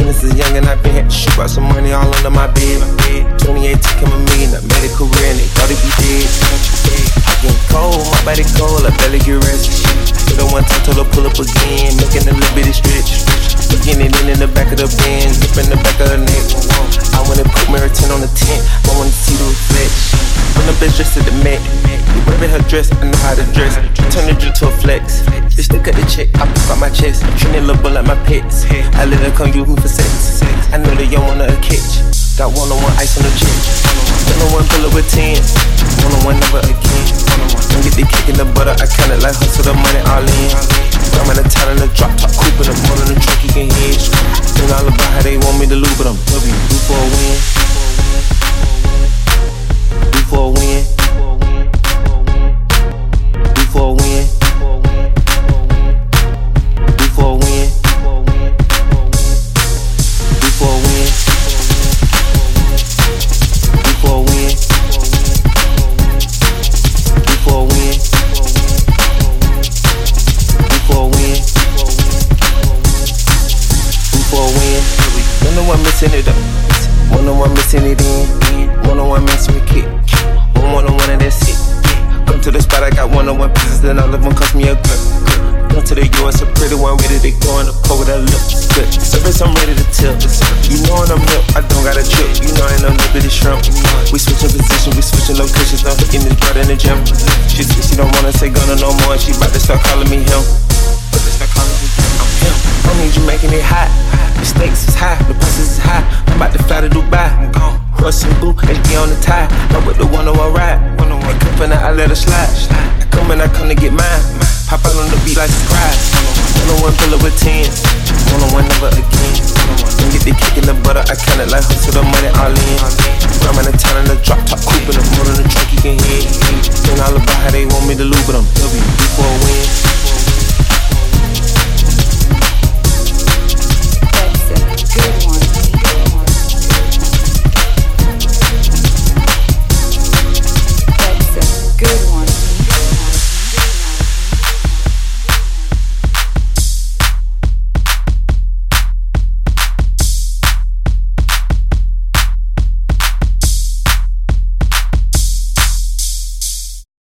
Dennis is young and I've been had to shoot out some money all under my bed. 28 took him a million, I made a career and they thought he'd be dead. I get cold, my body cold, I barely get rest. Hit her one time, told her pull up again, making a little bit of stretch. Beginning in, in the back of the Benz, zip in the back of the neck. I wanna put 10 on the tent, I wanna see the reflection. When the bitch dressed to the Met, whipping her dress, I know how to dress. Turn the drill to a flex. Bitch, look at the check, I pick out my chest. It little like my pets. I let her come me for sex. I know they don't wanna catch. Got one on one ice on the jet. One on one pull up with 10. One on one never again. Don't get the kick in the butter, I count it like hustle the money all in. I'm in the for a win. One on one missing it up. One on one missing it in. One on one missing with kick. One on one and that's it. Come to the spot, I got one on one pieces, then all of them cost me a grip. Come to the US, a pretty one, ready to go in the cold with that lip. Good. Service, I'm ready to tilt. You know when I'm milk, I don't got a trip. You know I ain't no of shrimp. We switching position, we switching locations. I'm hitting this brother in the gym. She said she don't wanna say Gunna no more. She about to start calling me him. But they start calling me him. I'm him. I need you making it hot. The stakes is high, the prices is high. I'm about to fly to Dubai. I'm gone. Russ and Boo, HB on the tie. Not with the one on one ride. One on one cup and I let her slide. I come and I come to get mine. Pop out on the beat like surprise. One on one pull up with 10. One on one never again. Don't get the kick in the butter. I count it like hustle the money all in. I'm in the town in the drop top coupe in the motor in the truck, you can hear it. Then all about how they want me to lose, but I'm W, do for a win.